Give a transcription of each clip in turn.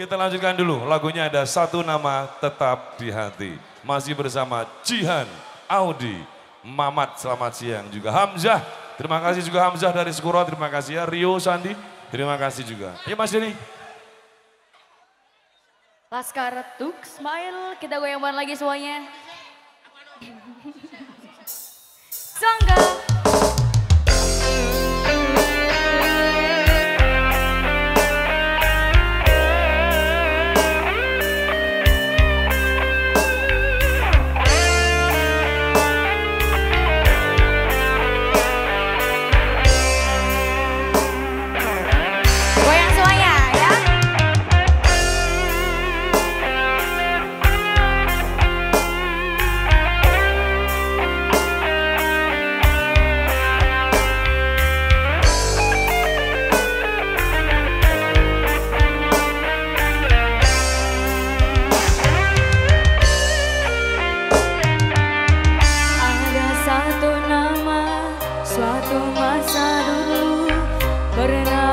Kita lanjutkan dulu, lagunya ada satu nama tetap di hati. Masih bersama Jihan, Audi, Mamat selamat siang. Juga Hamzah, terima kasih juga Hamzah dari Sekuro, terima kasih ya. Rio Sandi, terima kasih juga. Ya Mas Denny. Laskar Tuk, Smile, kita goyang lagi semuanya. Sangga.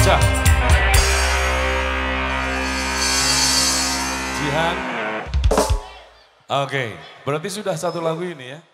Jogja. Jihan. Oke, okay. berarti sudah satu lagu ini ya.